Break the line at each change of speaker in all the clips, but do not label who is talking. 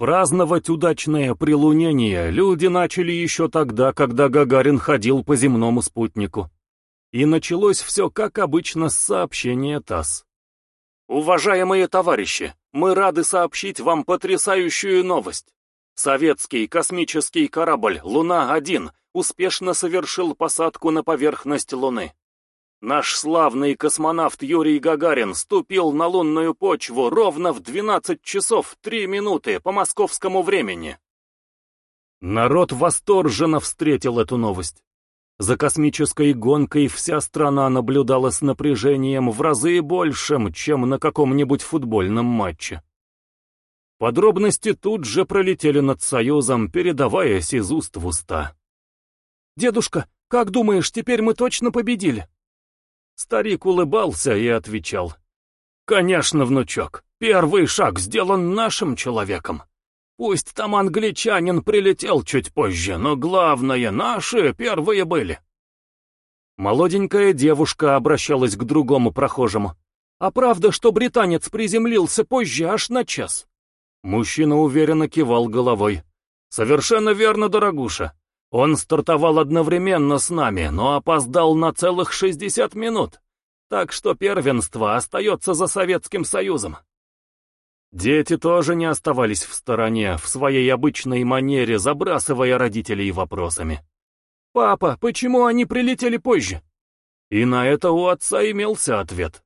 Праздновать удачное прилунение люди начали еще тогда, когда Гагарин ходил по земному спутнику. И началось все, как обычно, с сообщения ТАСС. Уважаемые товарищи, мы рады сообщить вам потрясающую новость. Советский космический корабль «Луна-1» успешно совершил посадку на поверхность Луны. Наш славный космонавт Юрий Гагарин ступил на лунную почву ровно в 12 часов 3 минуты по московскому времени. Народ восторженно встретил эту новость. За космической гонкой вся страна наблюдала с напряжением в разы большим, чем на каком-нибудь футбольном матче. Подробности тут же пролетели над Союзом, передаваясь из уст в уста. «Дедушка, как думаешь, теперь мы точно победили?» Старик улыбался и отвечал. «Конечно, внучок, первый шаг сделан нашим человеком. Пусть там англичанин прилетел чуть позже, но главное, наши первые были». Молоденькая девушка обращалась к другому прохожему. «А правда, что британец приземлился позже аж на час?» Мужчина уверенно кивал головой. «Совершенно верно, дорогуша. Он стартовал одновременно с нами, но опоздал на целых 60 минут. Так что первенство остается за Советским Союзом. Дети тоже не оставались в стороне, в своей обычной манере забрасывая родителей вопросами. «Папа, почему они прилетели позже?» И на это у отца имелся ответ.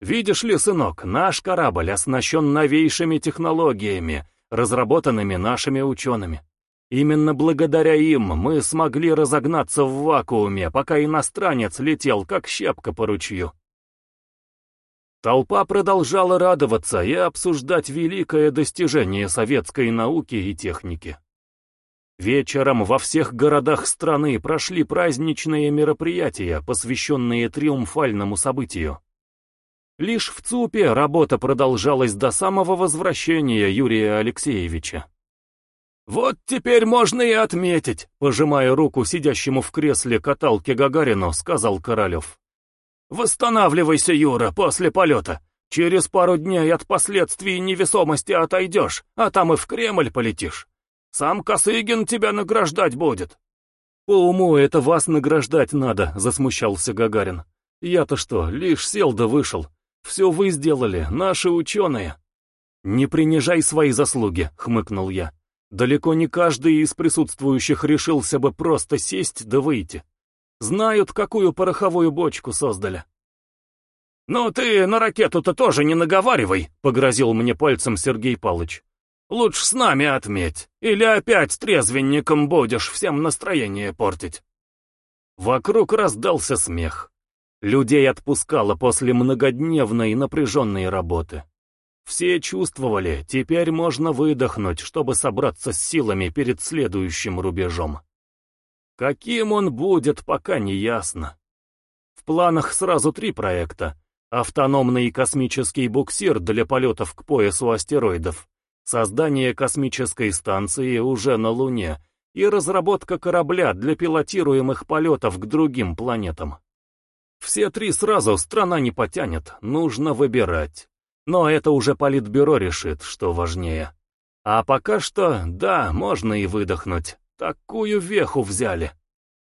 «Видишь ли, сынок, наш корабль оснащен новейшими технологиями, разработанными нашими учеными. Именно благодаря им мы смогли разогнаться в вакууме, пока иностранец летел, как щепка по ручью. Толпа продолжала радоваться и обсуждать великое достижение советской науки и техники. Вечером во всех городах страны прошли праздничные мероприятия, посвященные триумфальному событию. Лишь в ЦУПе работа продолжалась до самого возвращения Юрия Алексеевича. «Вот теперь можно и отметить», — пожимая руку сидящему в кресле каталки Гагарину, сказал Королев. «Восстанавливайся, Юра, после полета. Через пару дней от последствий невесомости отойдешь, а там и в Кремль полетишь. Сам Косыгин тебя награждать будет». «По уму это вас награждать надо», — засмущался Гагарин. «Я-то что, лишь сел да вышел. Все вы сделали, наши ученые». «Не принижай свои заслуги», — хмыкнул я. Далеко не каждый из присутствующих решился бы просто сесть да выйти. Знают, какую пороховую бочку создали. «Ну ты на ракету-то тоже не наговаривай», — погрозил мне пальцем Сергей Палыч. «Лучше с нами отметь, или опять трезвенником будешь всем настроение портить». Вокруг раздался смех. Людей отпускало после многодневной напряженной работы. Все чувствовали, теперь можно выдохнуть, чтобы собраться с силами перед следующим рубежом. Каким он будет, пока не ясно. В планах сразу три проекта. Автономный космический буксир для полетов к поясу астероидов, создание космической станции уже на Луне и разработка корабля для пилотируемых полетов к другим планетам. Все три сразу страна не потянет, нужно выбирать. Но это уже политбюро решит, что важнее. А пока что, да, можно и выдохнуть. Такую веху взяли.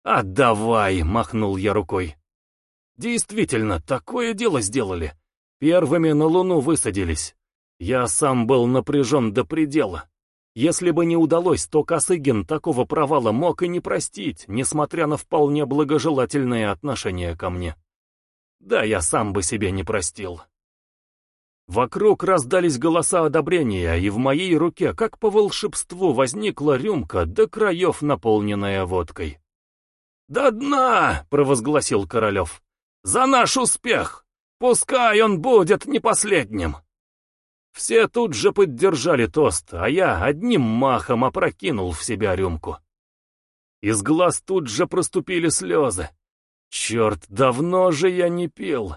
«Отдавай!» — махнул я рукой. Действительно, такое дело сделали. Первыми на Луну высадились. Я сам был напряжен до предела. Если бы не удалось, то Косыгин такого провала мог и не простить, несмотря на вполне благожелательное отношение ко мне. Да, я сам бы себе не простил. Вокруг раздались голоса одобрения, и в моей руке, как по волшебству, возникла рюмка до краев, наполненная водкой. «До дна!» — провозгласил Королев. «За наш успех! Пускай он будет не последним!» Все тут же поддержали тост, а я одним махом опрокинул в себя рюмку. Из глаз тут же проступили слезы. Черт, давно же я не пил.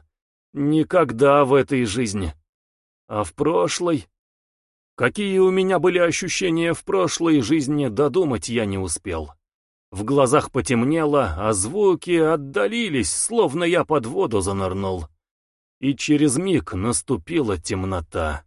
Никогда в этой жизни. А в прошлой... Какие у меня были ощущения в прошлой жизни, додумать я не успел. В глазах потемнело, а звуки отдалились, словно я под воду занырнул. И через миг наступила темнота.